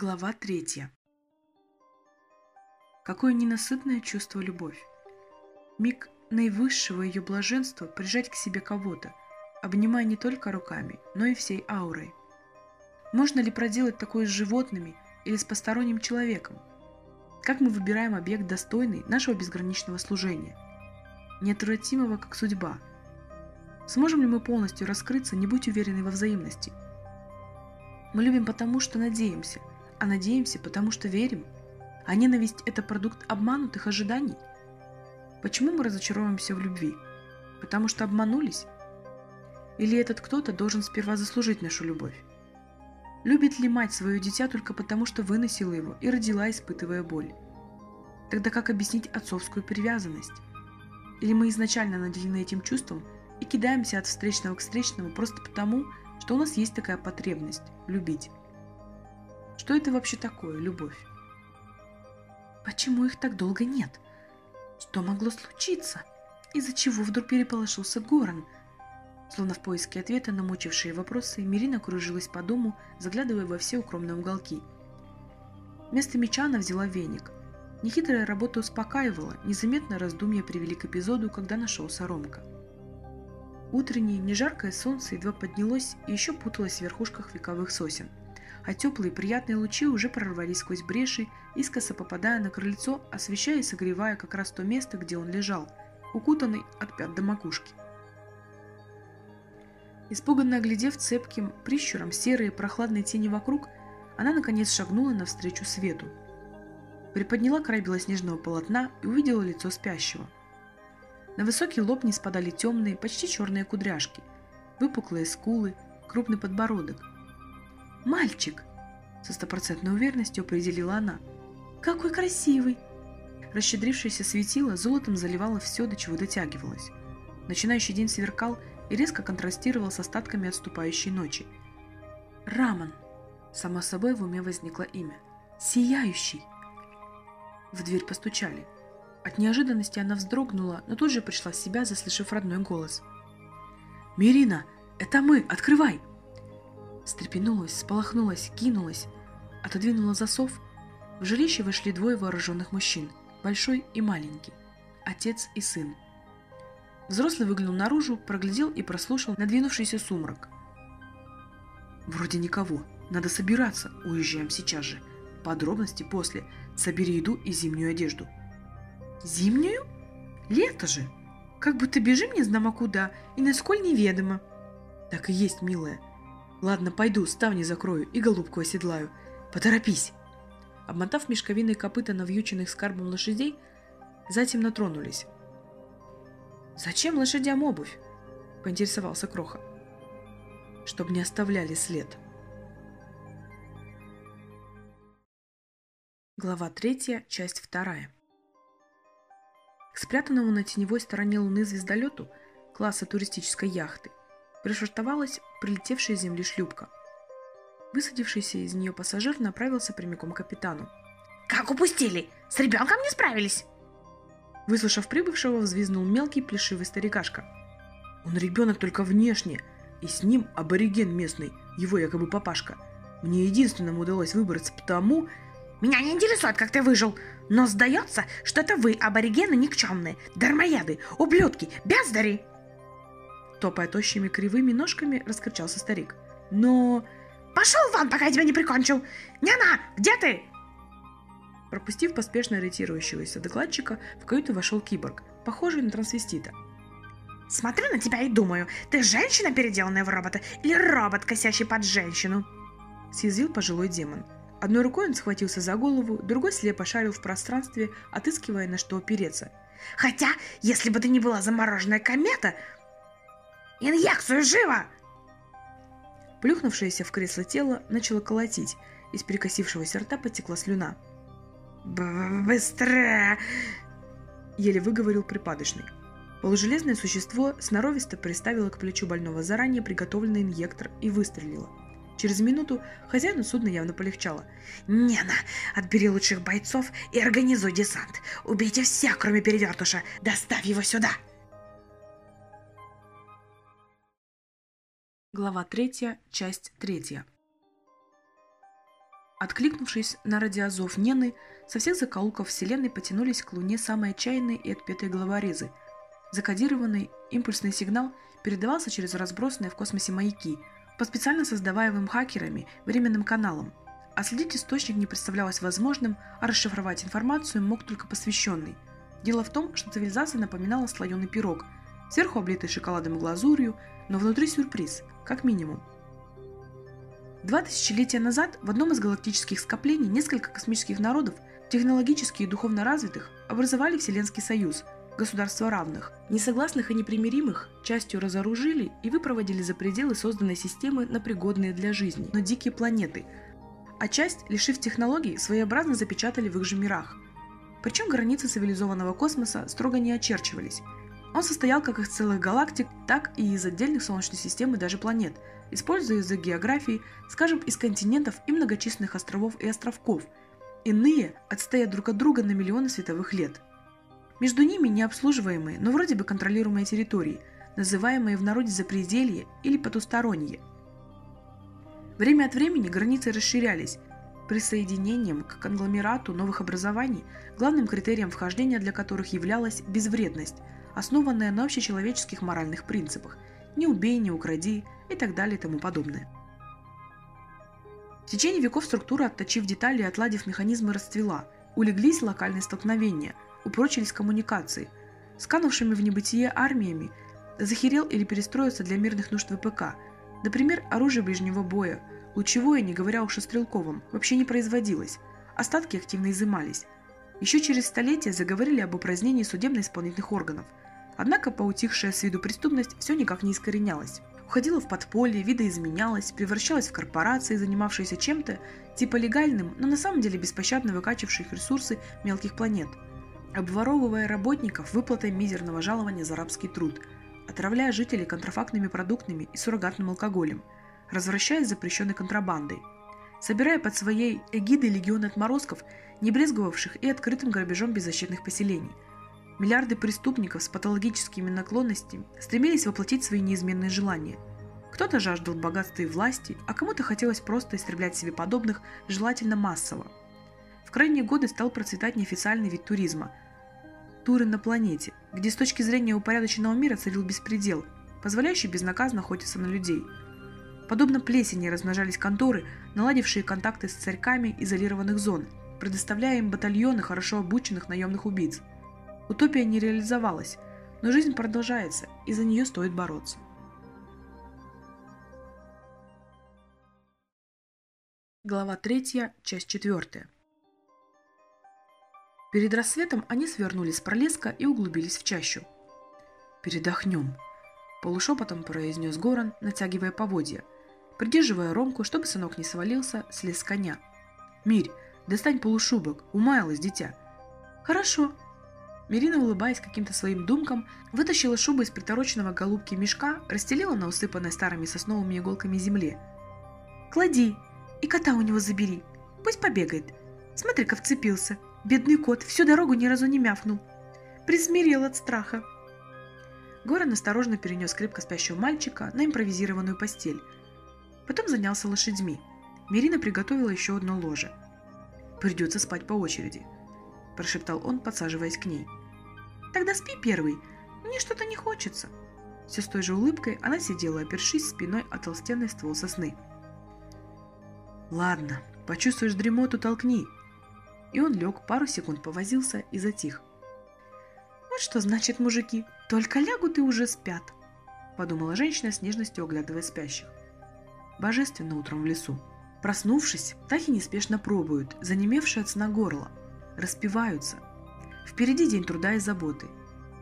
Глава третья. Какое ненасытное чувство любовь. Миг наивысшего ее блаженства прижать к себе кого-то, обнимая не только руками, но и всей аурой. Можно ли проделать такое с животными или с посторонним человеком? Как мы выбираем объект достойный нашего безграничного служения? Неотвратимого, как судьба. Сможем ли мы полностью раскрыться, не будь уверены во взаимности? Мы любим потому, что надеемся – а надеемся, потому что верим. А ненависть – это продукт обманутых ожиданий. Почему мы разочаровываемся в любви? Потому что обманулись? Или этот кто-то должен сперва заслужить нашу любовь? Любит ли мать свое дитя только потому, что выносила его и родила, испытывая боль? Тогда как объяснить отцовскую привязанность? Или мы изначально наделены этим чувством и кидаемся от встречного к встречному просто потому, что у нас есть такая потребность – любить? Что это вообще такое, любовь? Почему их так долго нет? Что могло случиться? Из-за чего вдруг переполошился Горан? Словно в поиске ответа на мучившие вопросы, Мирина кружилась по дому, заглядывая во все укромные уголки. Вместо меча она взяла веник. Нехитрая работа успокаивала, незаметно раздумья привели к эпизоду, когда нашелся Ромка. Утреннее, нежаркое солнце едва поднялось и еще путалось в верхушках вековых сосен – а теплые приятные лучи уже прорвались сквозь бреши, искоса попадая на крыльцо, освещая и согревая как раз то место, где он лежал, укутанный от пят до макушки. Испуганно оглядев цепким прищуром серые прохладные тени вокруг, она наконец шагнула навстречу свету. Приподняла край белоснежного полотна и увидела лицо спящего. На высокий лоб не спадали темные, почти черные кудряшки, выпуклые скулы, крупный подбородок – «Мальчик!» – со стопроцентной уверенностью определила она. «Какой красивый!» Расщедрившееся светило золотом заливало все, до чего дотягивалось. Начинающий день сверкал и резко контрастировал с остатками отступающей ночи. «Раман!» – само собой в уме возникло имя. «Сияющий!» В дверь постучали. От неожиданности она вздрогнула, но тут же пришла в себя, заслышав родной голос. «Мирина, это мы! Открывай!» Стрепенулась, сполохнулась, кинулась, отодвинула засов. В жилище вошли двое вооруженных мужчин, большой и маленький, отец и сын. Взрослый выглянул наружу, проглядел и прослушал надвинувшийся сумрак. «Вроде никого. Надо собираться. Уезжаем сейчас же. Подробности после. Собери еду и зимнюю одежду». «Зимнюю? Лето же! Как будто бежим не знамо куда и насколь неведомо». «Так и есть, милая. Ладно, пойду, ставни закрою и голубку оседлаю. Поторопись. Обмотав мешковиной копыта навьюченных скарбом лошадей, затем натронулись. «Зачем лошадям обувь?» – поинтересовался Кроха. «Чтоб не оставляли след». Глава третья, часть вторая. К спрятанному на теневой стороне Луны звездолету класса туристической яхты пришвартовалась прилетевшая с земли шлюпка. Высадившийся из нее пассажир направился прямиком к капитану. «Как упустили? С ребенком не справились?» Выслушав прибывшего, взвизнул мелкий плешивый старикашка. «Он ребенок только внешне, и с ним абориген местный, его якобы папашка. Мне единственному удалось выбраться потому...» «Меня не интересует, как ты выжил, но сдается, что это вы, аборигены никчемные, дармоеды, ублюдки, бездари!» Топая тощими кривыми ножками, раскричался старик. «Но...» «Пошел вон, пока я тебя не прикончил! Няна, где ты?» Пропустив поспешно ретирующегося докладчика, в каюту вошел киборг, похожий на трансвестита. «Смотрю на тебя и думаю, ты женщина, переделанная в робота, или робот, косящий под женщину?» Съязвил пожилой демон. Одной рукой он схватился за голову, другой слепо шарил в пространстве, отыскивая на что опереться. «Хотя, если бы ты не была замороженная комета, Инъекцию, живо!» Плюхнувшееся в кресло тело начало колотить, из перекосившегося рта потекла слюна. «Быстрее!» Еле выговорил припадочный. Полужелезное существо сноровисто приставило к плечу больного заранее приготовленный инъектор и выстрелило. Через минуту хозяину судна явно полегчало. «Нена, отбери лучших бойцов и организуй десант. Убейте всех, кроме перевертыша. Доставь его сюда!» Глава 3, часть 3. Откликнувшись на радиозов Нены, со всех закоулков Вселенной потянулись к Луне самые отчаянные и отпетые головорезы. Закодированный импульсный сигнал передавался через разбросанные в космосе маяки по специально создаваемым хакерами временным каналам. Отследить источник не представлялось возможным, а расшифровать информацию мог только посвященный. Дело в том, что цивилизация напоминала слоеный пирог, сверху облитый шоколадом и глазурью, но внутри сюрприз, как минимум. Два тысячелетия назад в одном из галактических скоплений несколько космических народов, технологически и духовно развитых, образовали Вселенский Союз, государства равных. Несогласных и непримиримых частью разоружили и выпроводили за пределы созданной системы на пригодные для жизни, но дикие планеты, а часть, лишив технологий, своеобразно запечатали в их же мирах. Причем границы цивилизованного космоса строго не очерчивались. Он состоял как из целых галактик, так и из отдельных Солнечной системы даже планет – используя язык географии, скажем, из континентов и многочисленных островов и островков. Иные отстоят друг от друга на миллионы световых лет. Между ними необслуживаемые, но вроде бы контролируемые территории, называемые в народе запределье или потусторонние. Время от времени границы расширялись, присоединением к конгломерату новых образований, главным критерием вхождения для которых являлась безвредность, основанная на общечеловеческих моральных принципах «не убей, не укради», и так далее и тому подобное. В течение веков структура, отточив детали и отладив механизмы, расцвела, улеглись локальные столкновения, упрочились коммуникации. Сканувшими в небытие армиями захерел или перестроился для мирных нужд ВПК. Например, оружие ближнего боя, лучевое, не говоря уж о стрелковом, вообще не производилось, остатки активно изымались. Еще через столетия заговорили об упразднении судебно-исполнительных органов. Однако поутихшая с виду преступность все никак не искоренялась. Уходила в подполье, видоизменялась, превращалась в корпорации, занимавшиеся чем-то типа легальным, но на самом деле беспощадно выкачивших ресурсы мелких планет, обворовывая работников выплатой мизерного жалования за рабский труд, отравляя жителей контрафактными продуктами и суррогатным алкоголем, развращаясь запрещенной контрабандой, собирая под своей эгидой легионы отморозков, не брезговавших и открытым грабежом беззащитных поселений – Миллиарды преступников с патологическими наклонностями стремились воплотить свои неизменные желания. Кто-то жаждал богатства и власти, а кому-то хотелось просто истреблять себе подобных, желательно массово. В крайние годы стал процветать неофициальный вид туризма – туры на планете, где с точки зрения упорядоченного мира царил беспредел, позволяющий безнаказанно охотиться на людей. Подобно плесени размножались конторы, наладившие контакты с царьками изолированных зон, предоставляя им батальоны хорошо обученных наемных убийц – Утопия не реализовалась, но жизнь продолжается, и за нее стоит бороться. Глава 3, часть 4. Перед рассветом они свернули с пролеска и углубились в чащу. «Передохнем», – полушепотом произнес Горан, натягивая поводья. Придерживая Ромку, чтобы сынок не свалился, слез с коня. «Мирь, достань полушубок, умаялось дитя». «Хорошо», Мирина, улыбаясь каким-то своим думкам, вытащила шубу из притороченного голубки мешка, расстелила на усыпанной старыми сосновыми иголками земле. «Клади! И кота у него забери! Пусть побегает! Смотри-ка, вцепился! Бедный кот всю дорогу ни разу не мявкнул! Присмирел от страха!» Горан осторожно перенес крепко спящего мальчика на импровизированную постель. Потом занялся лошадьми. Мирина приготовила еще одно ложе. «Придется спать по очереди», – прошептал он, подсаживаясь к ней. Тогда спи первый. Мне что-то не хочется. Все с той же улыбкой она сидела, опершись спиной о толстенный ствол сосны. «Ладно, почувствуешь дремоту, толкни». И он лег, пару секунд повозился и затих. «Вот что значит, мужики, только лягут и уже спят», подумала женщина с нежностью оглядывая спящих. Божественно утром в лесу. Проснувшись, Тахи неспешно пробуют, занемевшие от сна горло. Распеваются, Впереди день труда и заботы.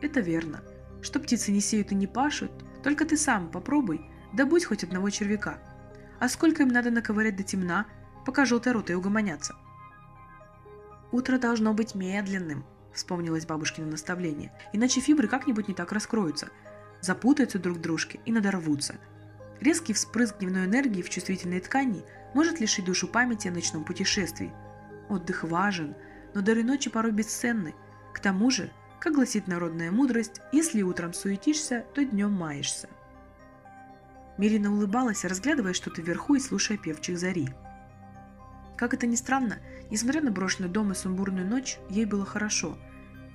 Это верно. Что птицы не сеют и не пашут, только ты сам попробуй, добудь хоть одного червяка. А сколько им надо наковырять до темна, пока желторотые угомонятся? Утро должно быть медленным, вспомнилось бабушкино наставление, иначе фибры как-нибудь не так раскроются, запутаются друг в дружке и надорвутся. Резкий вспрыск дневной энергии в чувствительной ткани может лишить душу памяти о ночном путешествии. Отдых важен, но дары ночи порой бесценны – к тому же, как гласит народная мудрость, если утром суетишься, то днем маешься. Мирина улыбалась, разглядывая что-то вверху и слушая певчих зари. Как это ни странно, несмотря на брошенный дом и сумбурную ночь, ей было хорошо.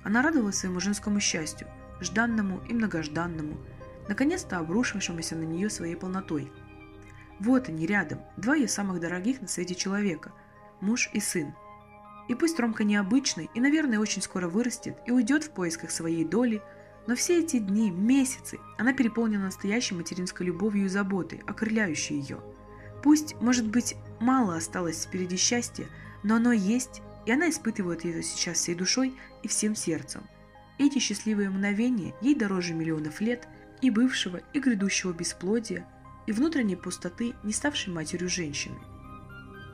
Она радовалась своему женскому счастью, жданному и многожданному, наконец-то обрушившемуся на нее своей полнотой. Вот они рядом, два ее самых дорогих на свете человека – муж и сын. И пусть Ромка необычный и, наверное, очень скоро вырастет и уйдет в поисках своей доли, но все эти дни, месяцы она переполнена настоящей материнской любовью и заботой, окрыляющей ее. Пусть, может быть, мало осталось впереди счастья, но оно есть, и она испытывает это сейчас всей душой и всем сердцем. Эти счастливые мгновения ей дороже миллионов лет и бывшего, и грядущего бесплодия, и внутренней пустоты, не ставшей матерью женщины.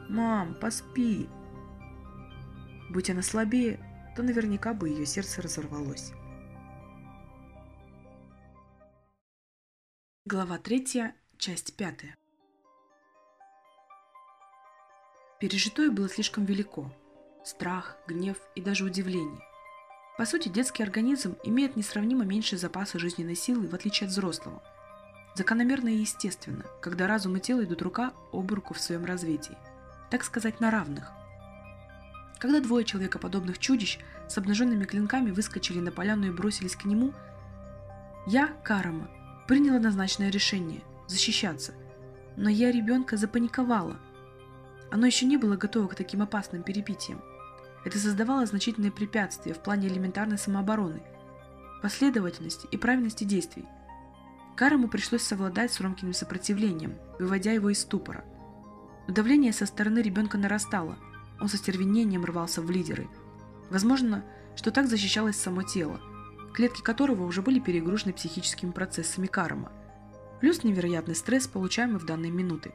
«Мам, поспи!» Будь она слабее, то наверняка бы ее сердце разорвалось. Глава 3, часть 5 Пережитое было слишком велико. Страх, гнев и даже удивление. По сути, детский организм имеет несравнимо меньше запаса жизненной силы, в отличие от взрослого. Закономерно и естественно, когда разум и тело идут рука об руку в своем развитии. Так сказать, на равных. Когда двое человекоподобных чудищ с обнаженными клинками выскочили на поляну и бросились к нему, я, Карама, приняла назначенное решение – защищаться. Но я ребенка запаниковала. Оно еще не было готово к таким опасным перепитиям. Это создавало значительные препятствия в плане элементарной самообороны, последовательности и правильности действий. Караму пришлось совладать с Ромкиным сопротивлением, выводя его из ступора. Но давление со стороны ребенка нарастало, он со стервенением рвался в лидеры. Возможно, что так защищалось само тело, клетки которого уже были перегружены психическими процессами карма, плюс невероятный стресс, получаемый в данные минуты.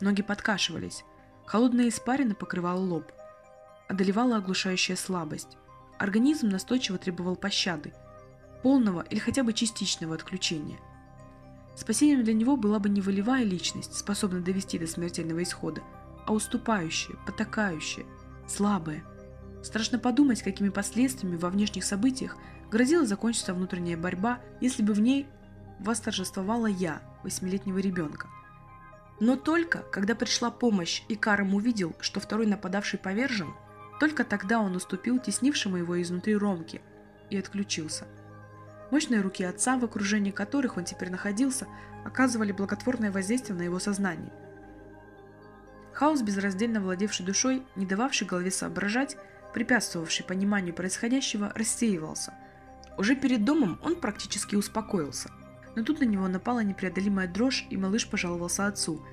Ноги подкашивались, холодная испарина покрывала лоб – одолевала оглушающая слабость. Организм настойчиво требовал пощады, полного или хотя бы частичного отключения. Спасением для него была бы не волевая личность, способная довести до смертельного исхода, а уступающая, потакающая, слабая. Страшно подумать, какими последствиями во внешних событиях грозила закончиться внутренняя борьба, если бы в ней восторжествовала я, восьмилетнего ребенка. Но только, когда пришла помощь и Карам увидел, что второй нападавший повержен, только тогда он уступил теснившему его изнутри Ромке и отключился. Мощные руки отца, в окружении которых он теперь находился, оказывали благотворное воздействие на его сознание. Хаос, безраздельно владевший душой, не дававший голове соображать, препятствовавший пониманию происходящего, рассеивался. Уже перед домом он практически успокоился. Но тут на него напала непреодолимая дрожь, и малыш пожаловался отцу.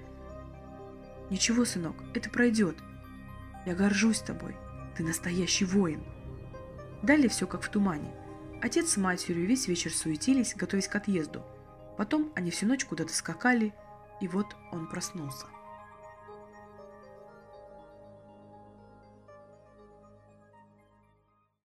«Ничего, сынок, это пройдет. Я горжусь тобой. Ты настоящий воин. Далее все как в тумане. Отец с матерью весь вечер суетились, готовясь к отъезду. Потом они всю ночь куда-то скакали, и вот он проснулся.